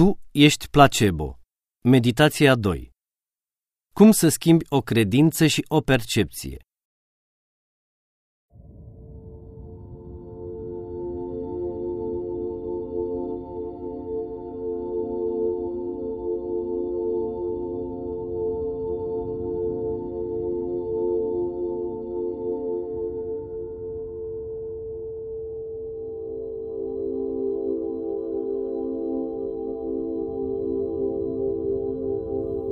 Tu ești placebo. Meditația 2. Cum să schimbi o credință și o percepție?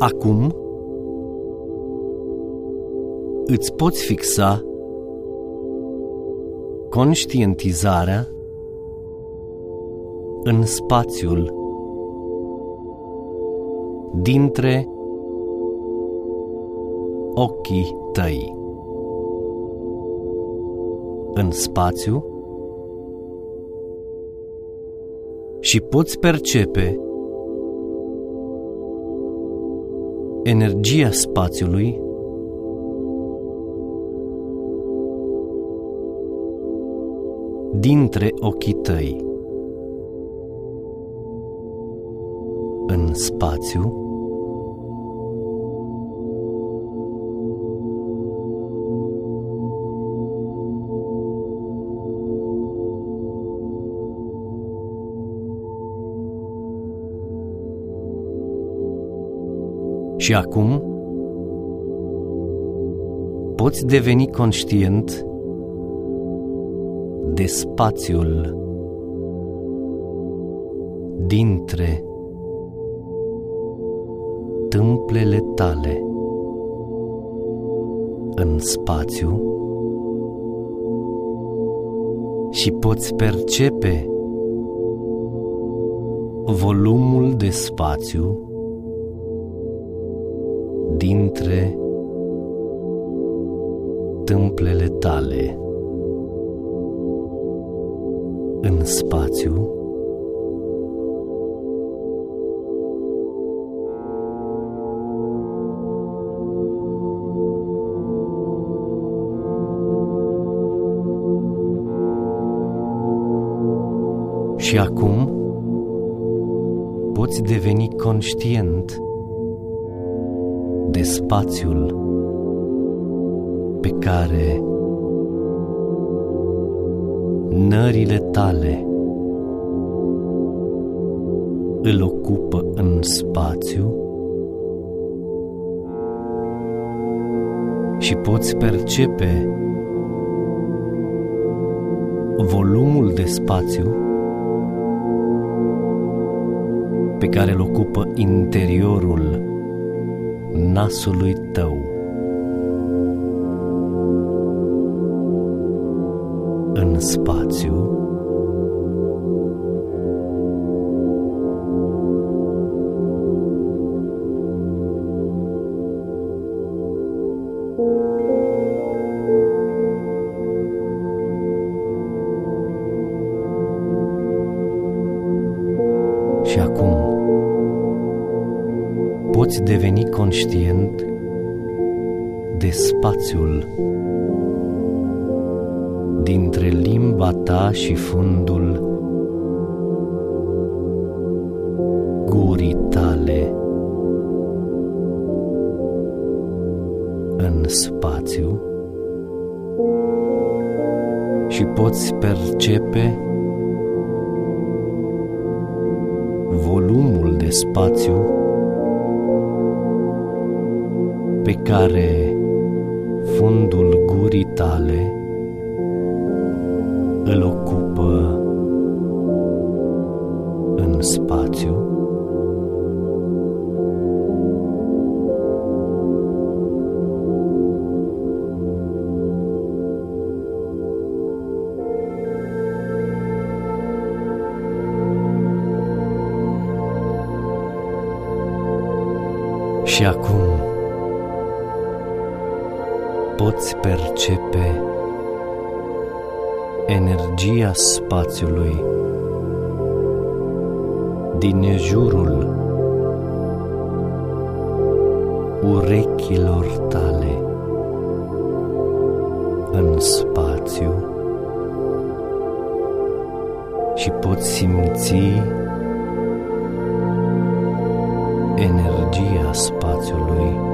Acum îți poți fixa conștientizarea în spațiul dintre ochii tăi. În spațiu și poți percepe energia spațiului dintre ochii tăi. În spațiu Și acum poți deveni conștient de spațiul dintre tâmplele tale în spațiu și poți percepe volumul de spațiu dintre tâmplele tale. În spațiu. Și acum poți deveni conștient de spațiul pe care nările tale îl ocupă în spațiu și poți percepe volumul de spațiu pe care îl ocupă interiorul nasului tău. În spațiu, Și acum poți deveni conștient de spațiul dintre limba ta și fundul gurii tale în spațiu și poți percepe volumul de spațiu care fundul gurii tale îl ocupă în spațiu. Și acum poți percepe energia spațiului din jurul urechilor tale în spațiu și poți simți energia spațiului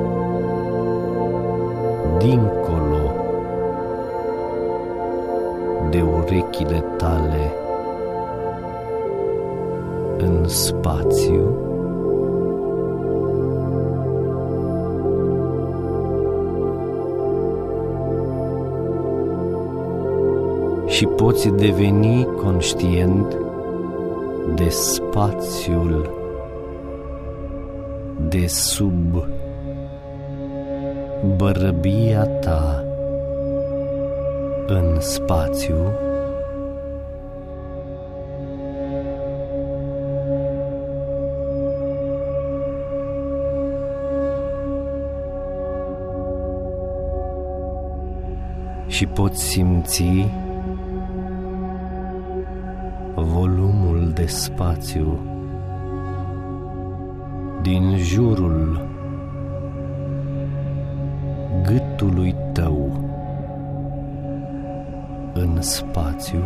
dincolo de urechile tale în spațiu. Și poți deveni conștient de spațiul de sub bărbia ta în spațiu? Și poți simți volumul de spațiu din jurul gâtului tău în spațiu?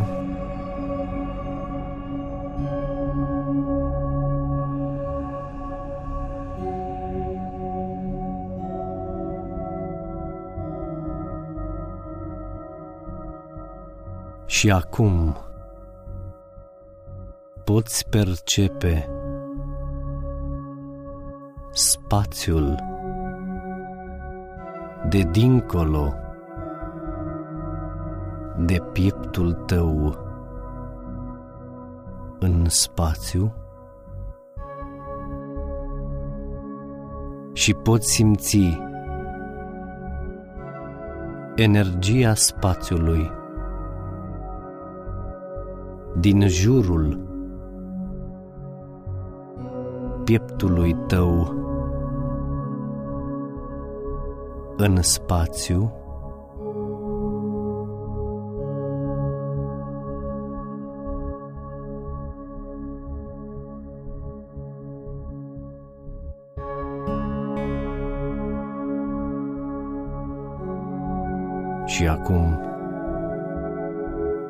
Și acum poți percepe spațiul de dincolo de pieptul tău în spațiu și poți simți energia spațiului din jurul pieptului tău în spațiu? Și acum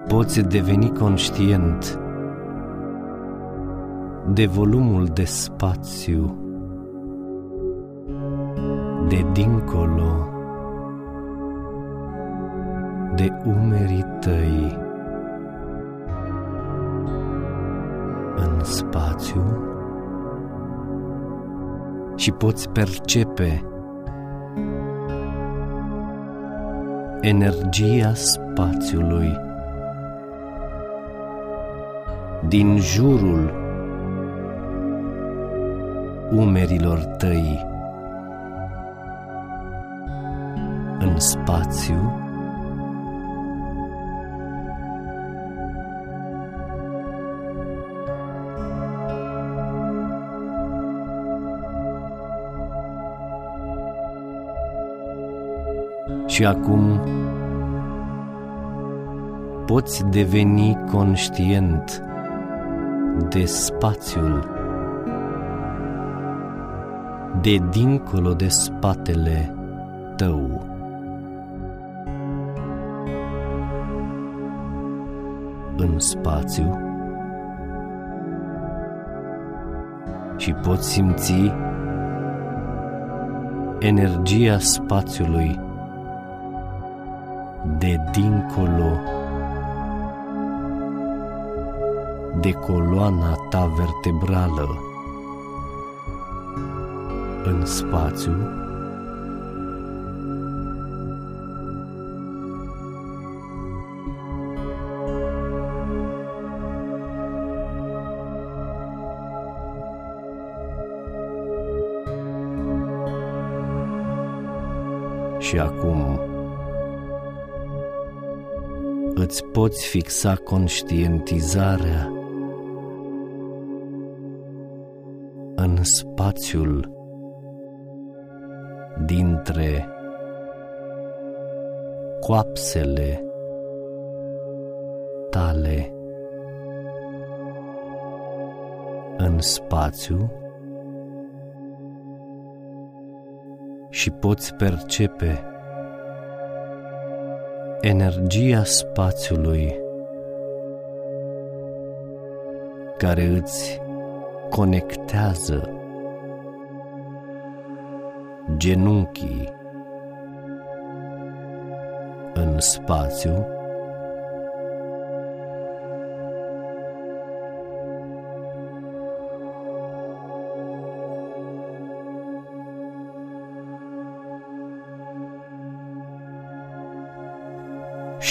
poți deveni conștient de volumul de spațiu de dincolo de umerii tăi în spațiu și poți percepe energia spațiului din jurul umerilor tăi în spațiu Și acum poți deveni conștient de spațiul de dincolo de spatele tău. Spațiu? Și poți simți energia spațiului de dincolo de coloana ta vertebrală în spațiu și acum. Îți poți fixa conștientizarea în spațiul dintre coapsele tale în spațiu și poți percepe energia spațiului care îți conectează genunchii în spațiu,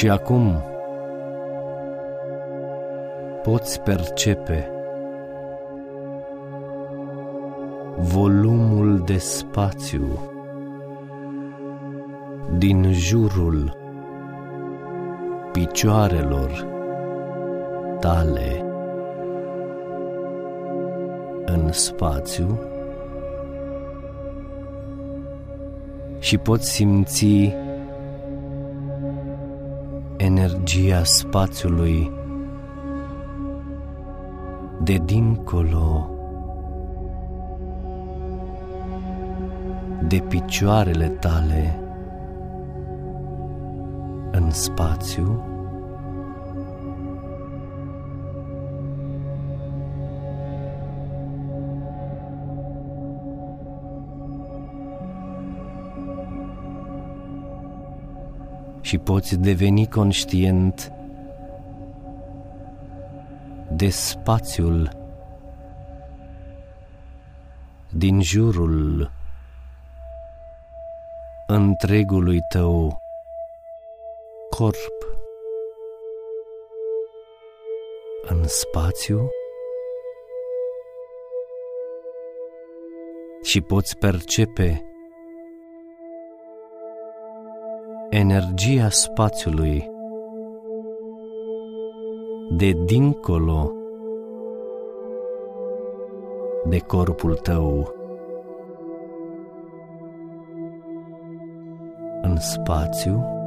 Și acum poți percepe volumul de spațiu din jurul picioarelor tale în spațiu și poți simți energia spațiului de dincolo de picioarele tale în spațiu și poți deveni conștient de spațiul din jurul întregului tău corp. În spațiu și poți percepe energia spațiului. De dincolo de corpul tău. În spațiu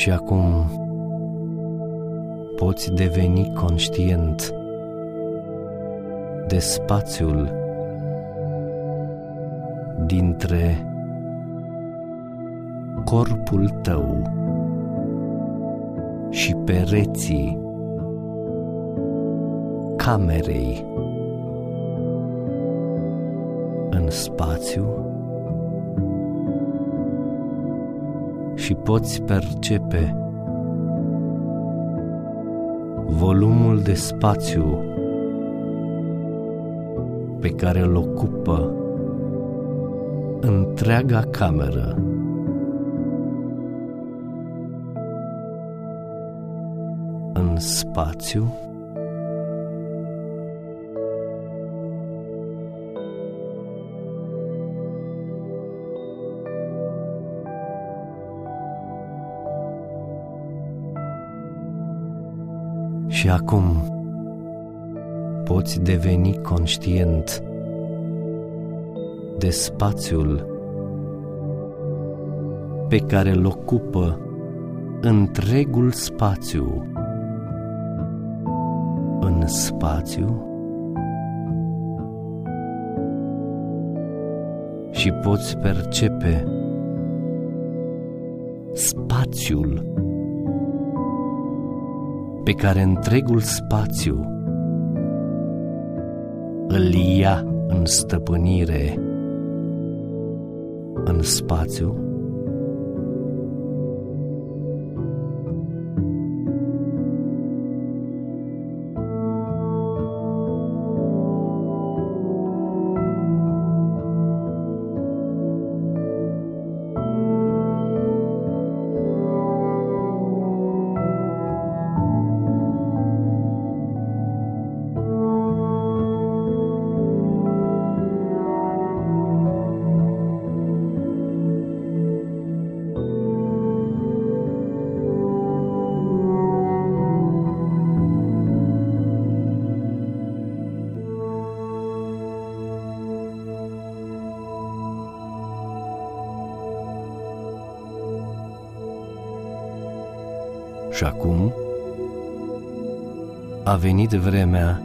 Și acum poți deveni conștient de spațiul dintre corpul tău și pereții camerei în spațiu și poți percepe volumul de spațiu pe care îl ocupă întreaga cameră. În spațiu acum poți deveni conștient de spațiul pe care îl ocupă întregul spațiu. În spațiu și poți percepe spațiul pe care întregul spațiu îl ia în stăpânire în spațiu venit vremea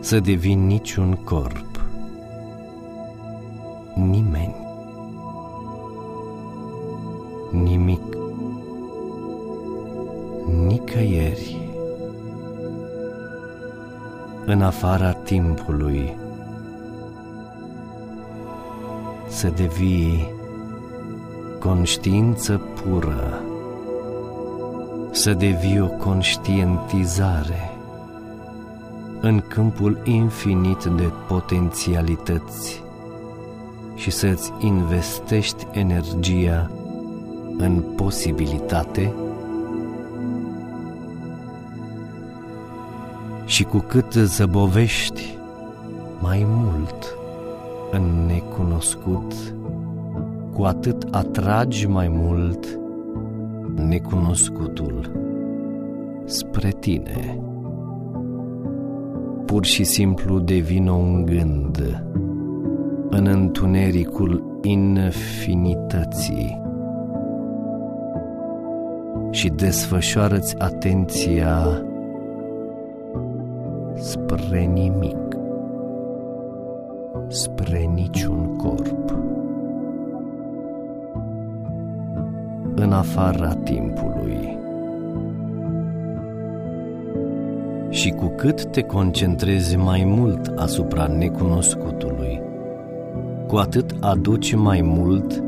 să devin niciun corp. nimeni, nimic, nicăieri, în afara timpului, să devii conștiință pură, să devii o conștientizare în câmpul infinit de potențialități și să-ți investești energia în posibilitate și cu cât zăbovești mai mult în necunoscut, cu atât atragi mai mult necunoscutul spre tine. Pur și simplu devină un gând în întunericul infinității și desfășoară-ți atenția spre nimic, spre niciun corp. În afara timpului. Și cu cât te concentrezi mai mult asupra necunoscutului, cu atât aduci mai mult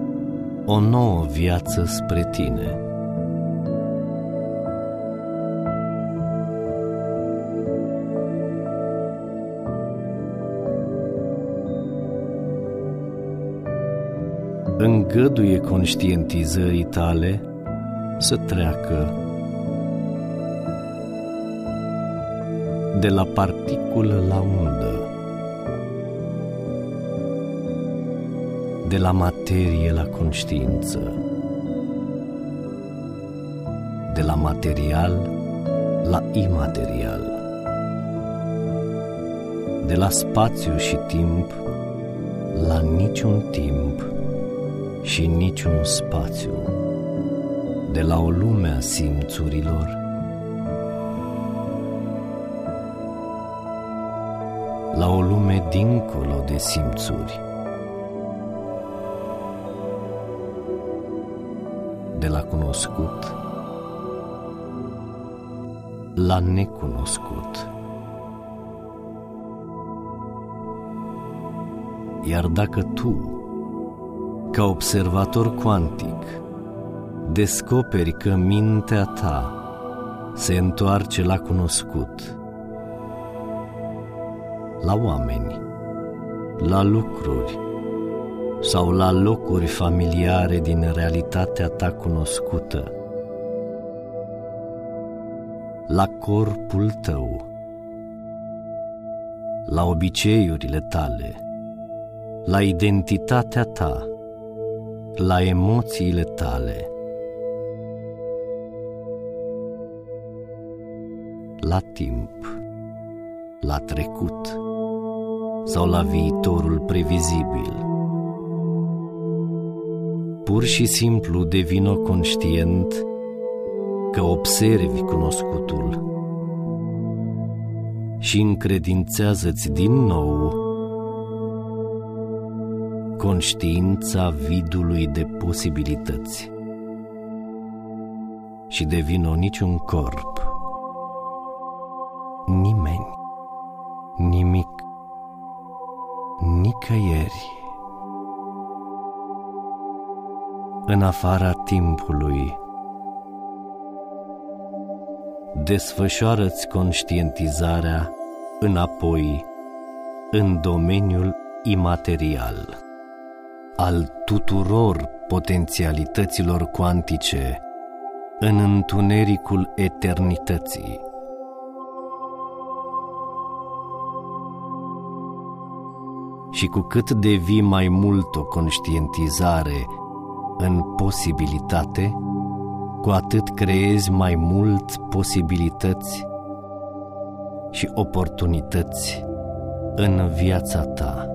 o nouă viață spre tine. Îngăduie conștientizării tale să treacă de la particulă la undă, de la materie la conștiință, de la material la imaterial, de la spațiu și timp la niciun timp și niciun spațiu, de la o lume a simțurilor o lume dincolo de simțuri. De la cunoscut la necunoscut. Iar dacă tu, ca observator cuantic, descoperi că mintea ta se întoarce la cunoscut, la oameni, la lucruri sau la locuri familiare din realitatea ta cunoscută, la corpul tău, la obiceiurile tale, la identitatea ta, la emoțiile tale, la timp, la trecut sau la viitorul previzibil. Pur și simplu devină conștient că observi cunoscutul și încredințează-ți din nou conștiința vidului de posibilități și devină niciun corp, nicăieri, în afara timpului, desfășoară-ți conștientizarea înapoi în domeniul imaterial al tuturor potențialităților cuantice în întunericul eternității. Și cu cât devii mai mult o conștientizare în posibilitate, cu atât creezi mai mult posibilități și oportunități în viața ta.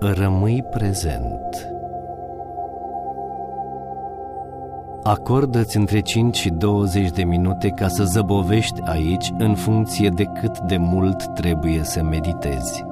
Rămâi prezent. Acordă-ți între 5 și 20 de minute ca să zăbovești aici în funcție de cât de mult trebuie să meditezi.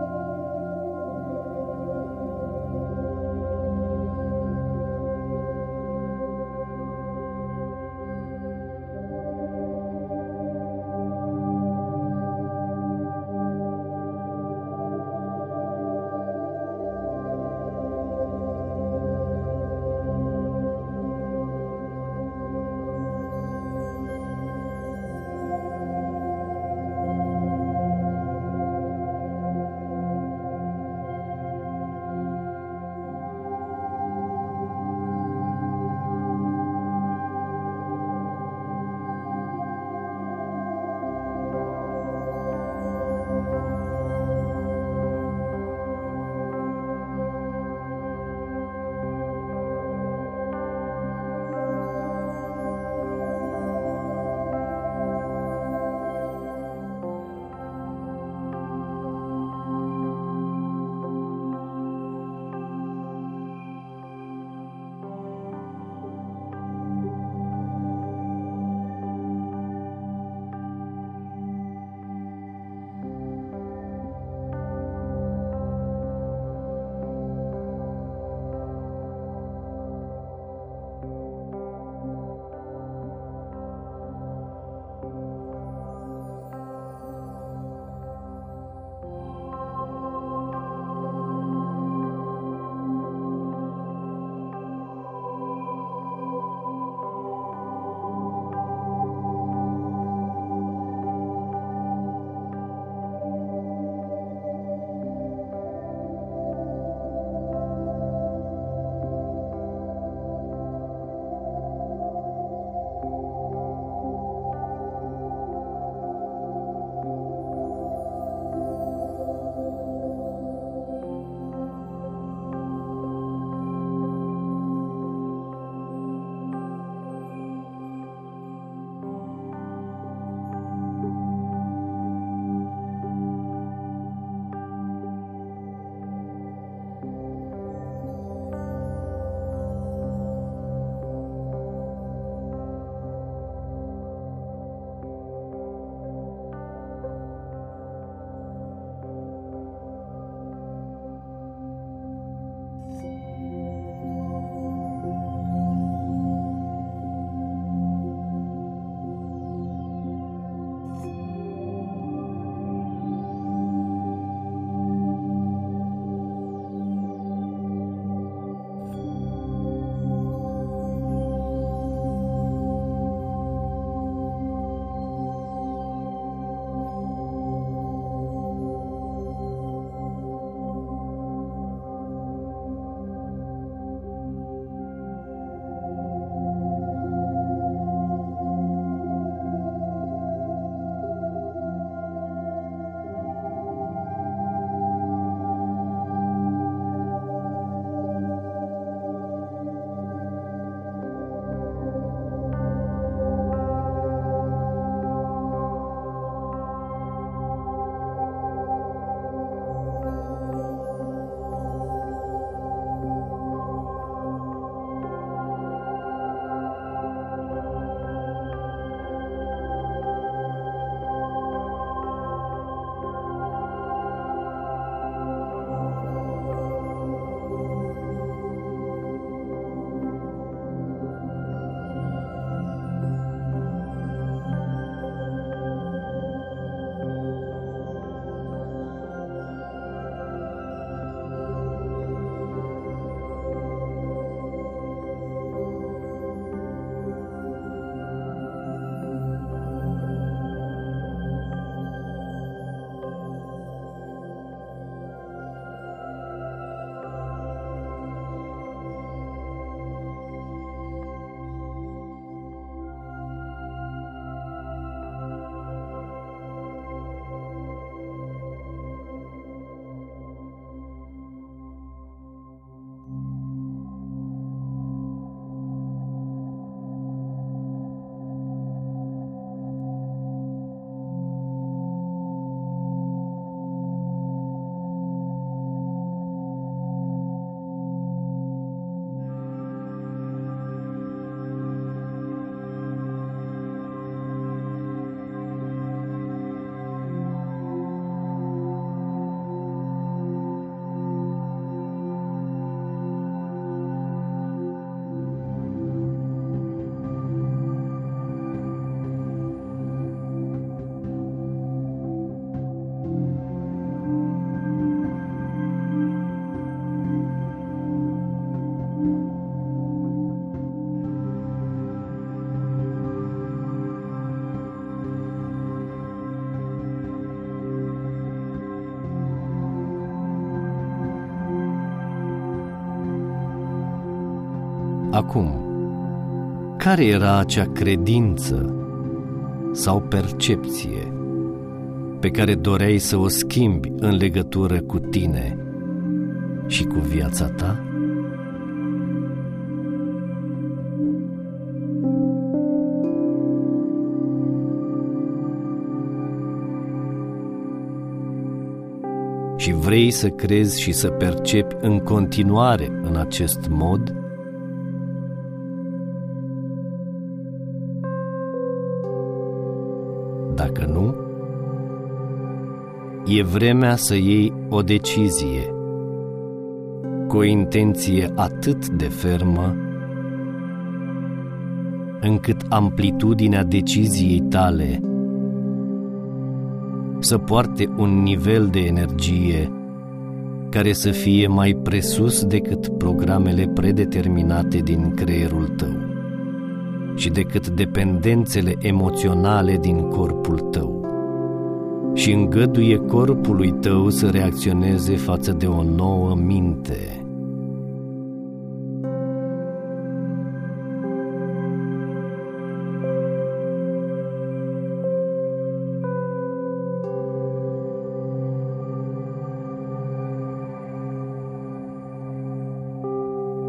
Acum, care era acea credință sau percepție pe care doreai să o schimbi în legătură cu tine și cu viața ta? și vrei să crezi și să percepi în continuare în acest mod, e vremea să iei o decizie. Cu o intenție atât de fermă încât amplitudinea deciziei tale să poarte un nivel de energie care să fie mai presus decât programele predeterminate din creierul tău și decât dependențele emoționale din corpul tău și îngăduie corpului tău să reacționeze față de o nouă minte.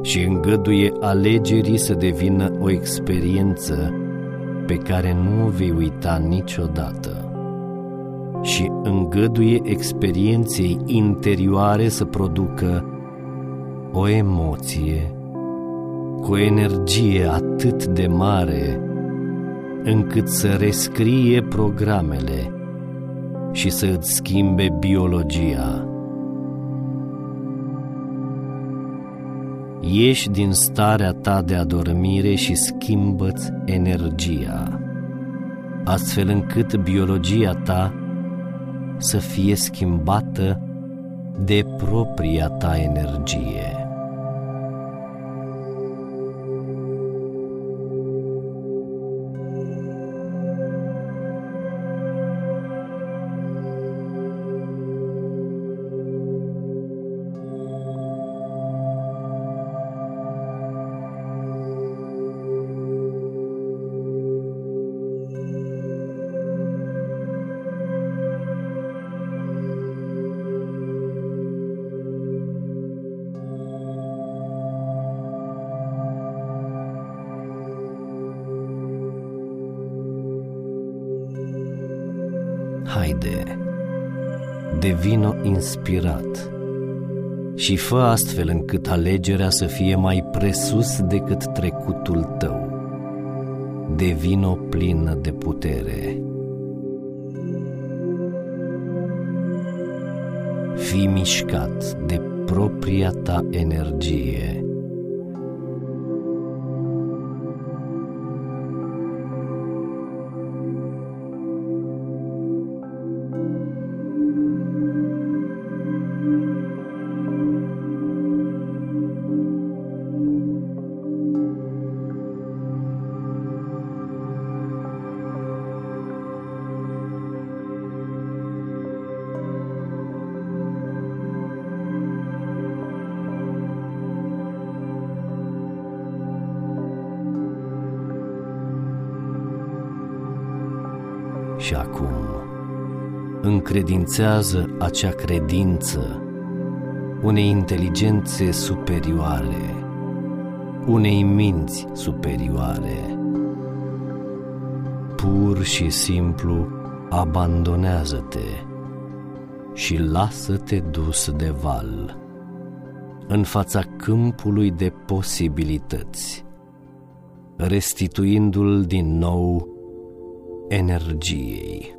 Și îngăduie alegerii să devină o experiență pe care nu o vei uita niciodată și îngăduie experienței interioare să producă o emoție cu o energie atât de mare încât să rescrie programele și să îți schimbe biologia. Ieși din starea ta de adormire și schimbă-ți energia, astfel încât biologia ta să fie schimbată de propria ta energie. Haide, devino inspirat și fă astfel încât alegerea să fie mai presus decât trecutul tău. Devino plină de putere. Fii mișcat de propria ta energie încredințează acea credință unei inteligențe superioare, unei minți superioare. Pur și simplu abandonează-te și lasă-te dus de val în fața câmpului de posibilități, restituindu-l din nou energiei.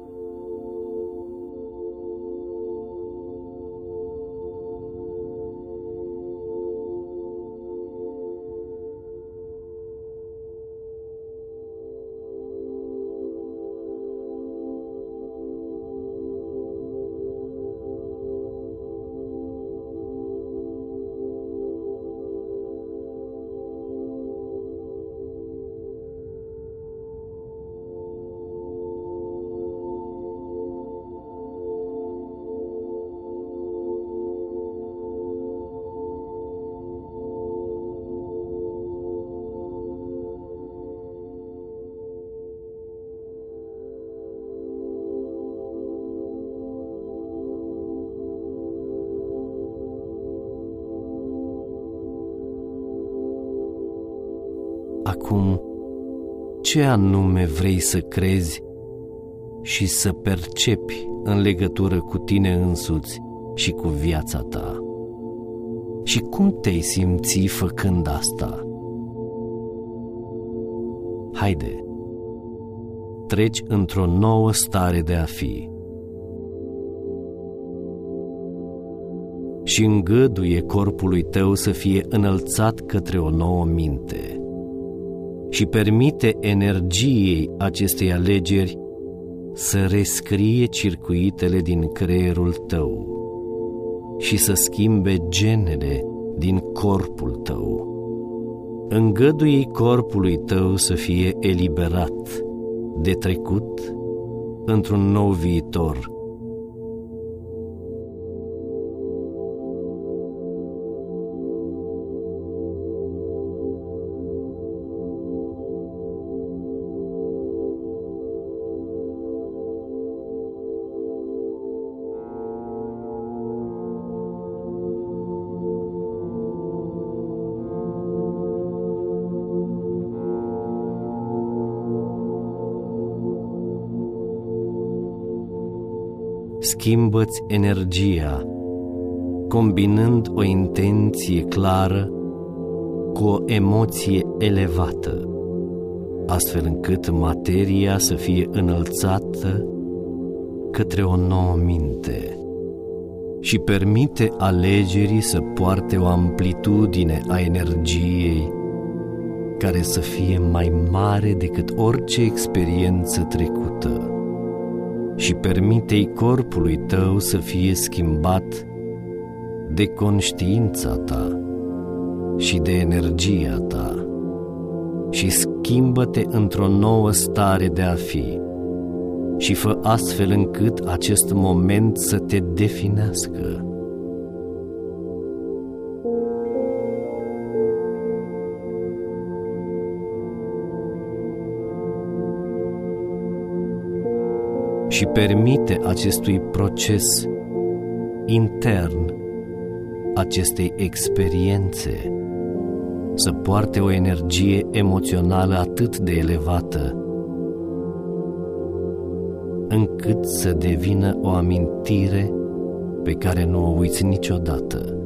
Ce anume vrei să crezi și să percepi în legătură cu tine însuți și cu viața ta. Și cum te-ai simți făcând asta? Haide, treci într-o nouă stare de a fi. Și îngăduie corpului tău să fie înălțat către o nouă minte și permite energiei acestei alegeri să rescrie circuitele din creierul tău și să schimbe genele din corpul tău. Îngăduie corpului tău să fie eliberat de trecut într-un nou viitor schimbă-ți energia, combinând o intenție clară cu o emoție elevată, astfel încât materia să fie înălțată către o nouă minte și permite alegerii să poarte o amplitudine a energiei care să fie mai mare decât orice experiență trecută și permite-i corpului tău să fie schimbat de conștiința ta și de energia ta și schimbă-te într-o nouă stare de a fi și fă astfel încât acest moment să te definească. Și permite acestui proces intern, acestei experiențe, să poarte o energie emoțională atât de elevată, încât să devină o amintire pe care nu o uiți niciodată.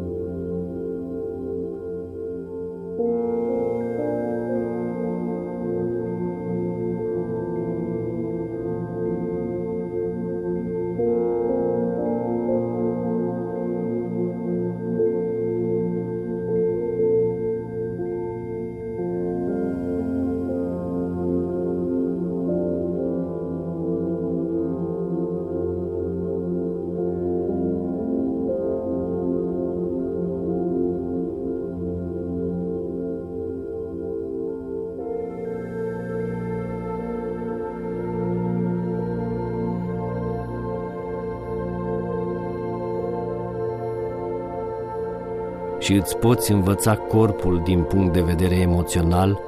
Și îți poți învăța corpul din punct de vedere emoțional,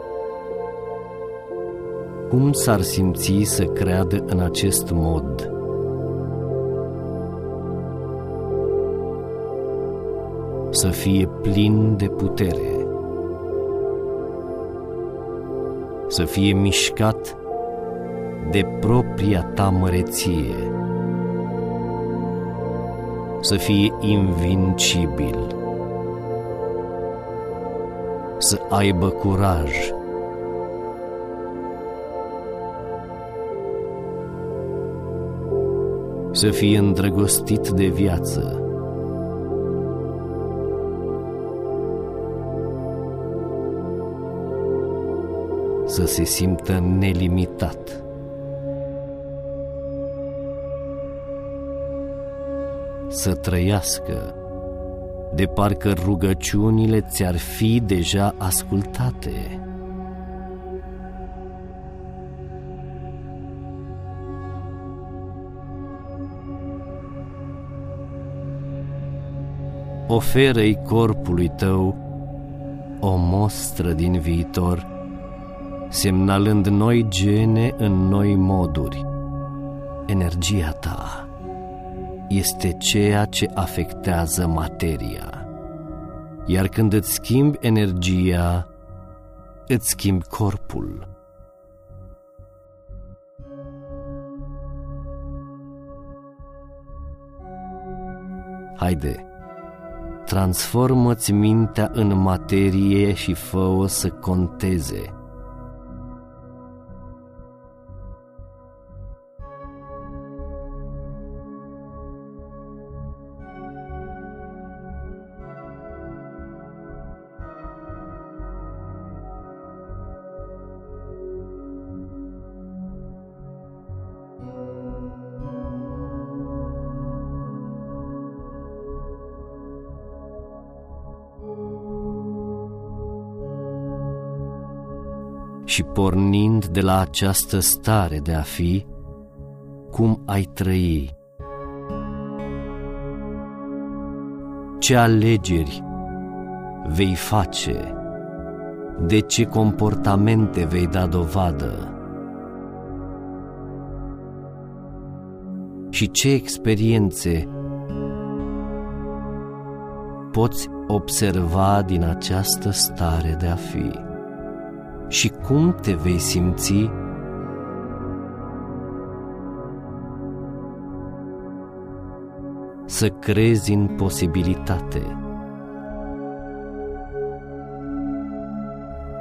cum s-ar simți să creadă în acest mod? Să fie plin de putere, să fie mișcat de propria ta măreție, să fie invincibil să aibă curaj. Să fie îndrăgostit de viață. Să se simtă nelimitat. Să trăiască de parcă rugăciunile ți-ar fi deja ascultate. Oferă-i corpului tău o mostră din viitor, semnalând noi gene în noi moduri. Energia ta este ceea ce afectează materia. Iar când îți schimbi energia, îți schimbi corpul. Haide, transformă-ți mintea în materie și fă-o să conteze – pornind de la această stare de a fi, cum ai trăi? Ce alegeri vei face? De ce comportamente vei da dovadă? Și ce experiențe poți observa din această stare de a fi? Și cum te vei simți? Să crezi în posibilitate,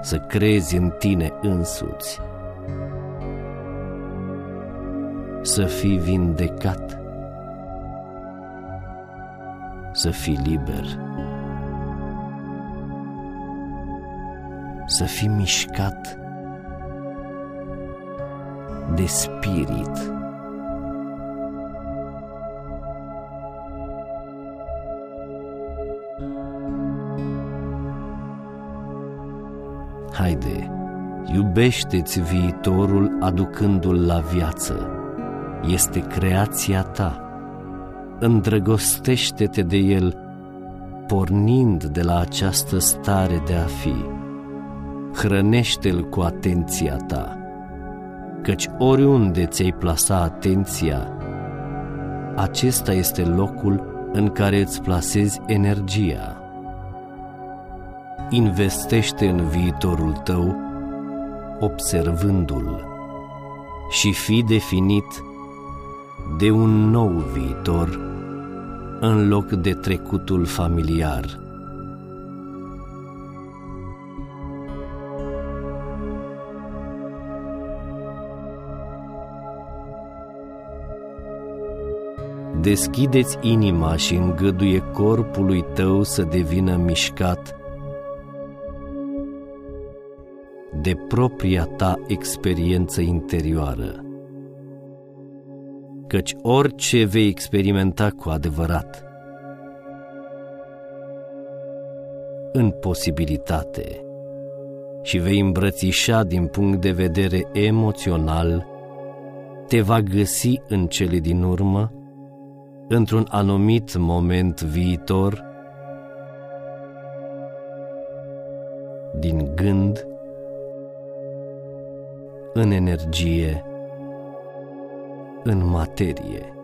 să crezi în tine însuți, să fii vindecat, să fii liber. Să fii mișcat de spirit. Haide, iubește-ți viitorul aducându-l la viață. Este creația ta. Îndrăgostește-te de el pornind de la această stare de a fi hrănește-l cu atenția ta, căci oriunde ți-ai plasa atenția, acesta este locul în care îți plasezi energia. Investește în viitorul tău observându-l și fi definit de un nou viitor în loc de trecutul familiar. Deschideți inima și îngăduie corpului tău să devină mișcat de propria ta experiență interioară. Căci orice vei experimenta cu adevărat, în posibilitate și vei îmbrățișa din punct de vedere emoțional, te va găsi în cele din urmă într-un anumit moment viitor, din gând în energie, în materie.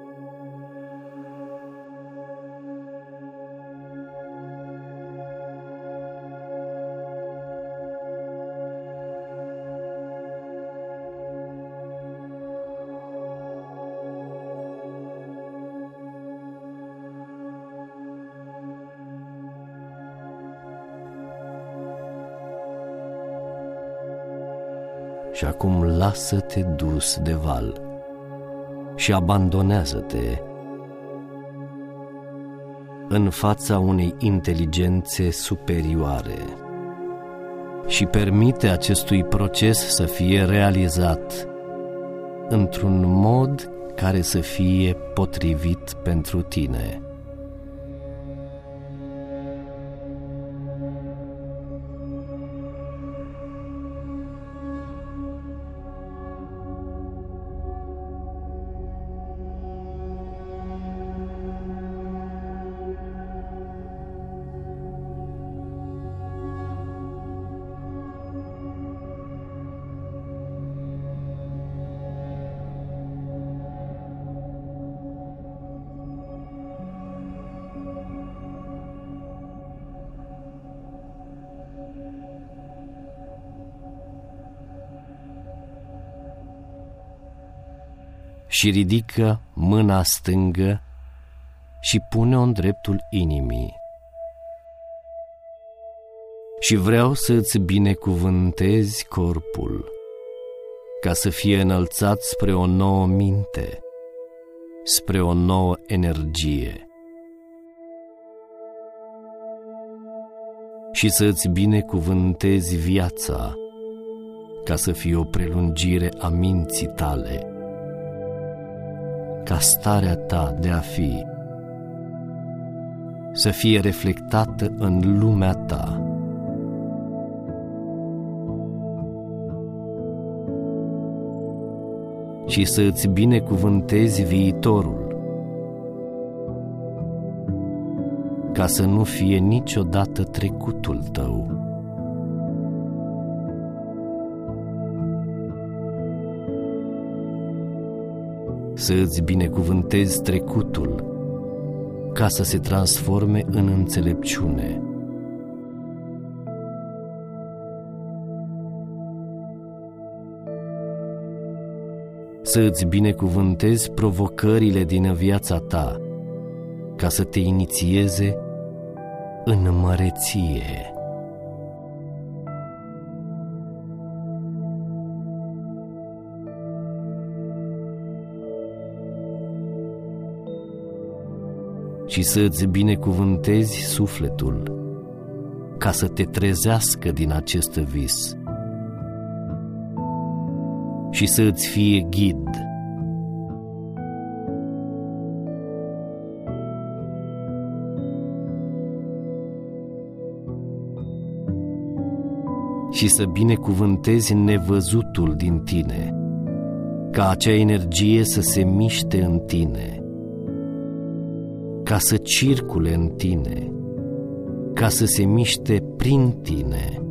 Lasă-te dus de val și abandonează-te în fața unei inteligențe superioare și permite acestui proces să fie realizat într-un mod care să fie potrivit pentru tine. Și ridică mâna stângă și pune-o în dreptul inimii. Și vreau să îți binecuvântezi corpul, ca să fie înălțat spre o nouă minte, spre o nouă energie. Și să îți binecuvântezi viața, ca să fie o prelungire a minții tale, ca starea ta de a fi să fie reflectată în lumea ta. Și să îți binecuvântezi viitorul, ca să nu fie niciodată trecutul tău. Să îți binecuvântezi trecutul, ca să se transforme în înțelepciune. Să îți binecuvântezi provocările din viața ta, ca să te inițieze în măreție. Și să îți binecuvântezi sufletul ca să te trezească din acest vis și să îți fie ghid. Și să binecuvântezi nevăzutul din tine, ca acea energie să se miște în tine – ca să circule în tine, ca să se miște prin tine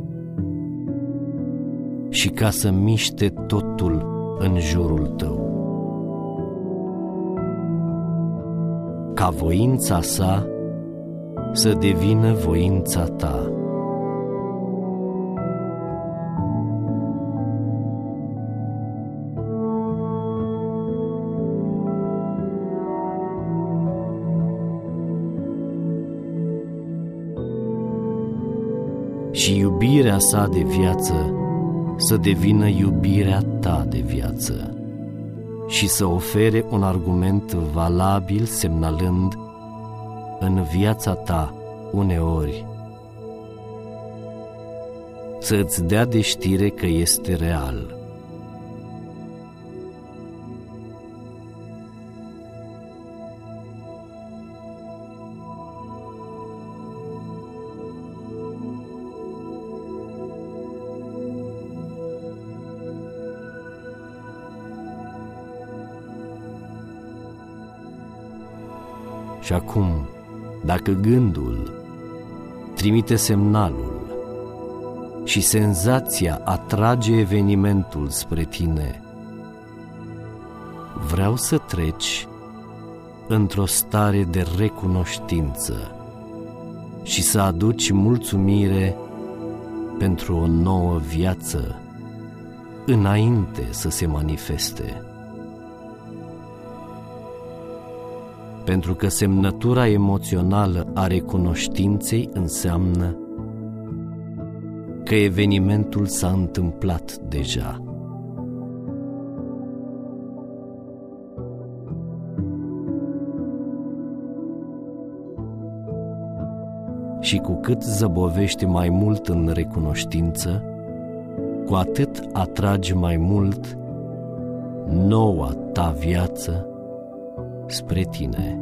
și ca să miște totul în jurul tău. Ca voința sa să devină voința ta. Și iubirea sa de viață să devină iubirea ta de viață și să ofere un argument valabil semnalând în viața ta uneori să îți dea de știre că este real. Dacă gândul trimite semnalul și senzația atrage evenimentul spre tine, vreau să treci într-o stare de recunoștință și să aduci mulțumire pentru o nouă viață înainte să se manifeste. Pentru că semnătura emoțională a recunoștinței înseamnă că evenimentul s-a întâmplat deja. Și cu cât zăbovești mai mult în recunoștință, cu atât atragi mai mult noua ta viață spre tine.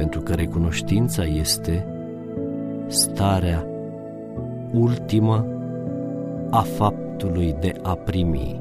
Pentru că recunoștința este starea ultimă a faptului de a primi.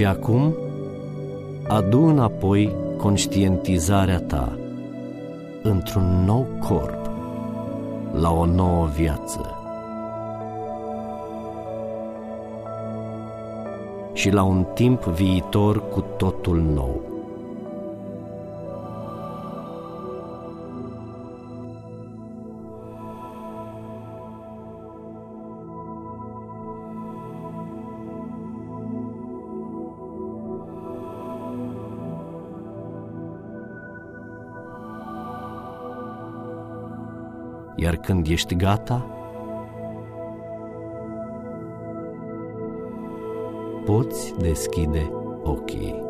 Și acum, adu înapoi conștientizarea ta într-un nou corp, la o nouă viață. Și la un timp viitor cu totul nou. Iar când ești gata, poți deschide ochii.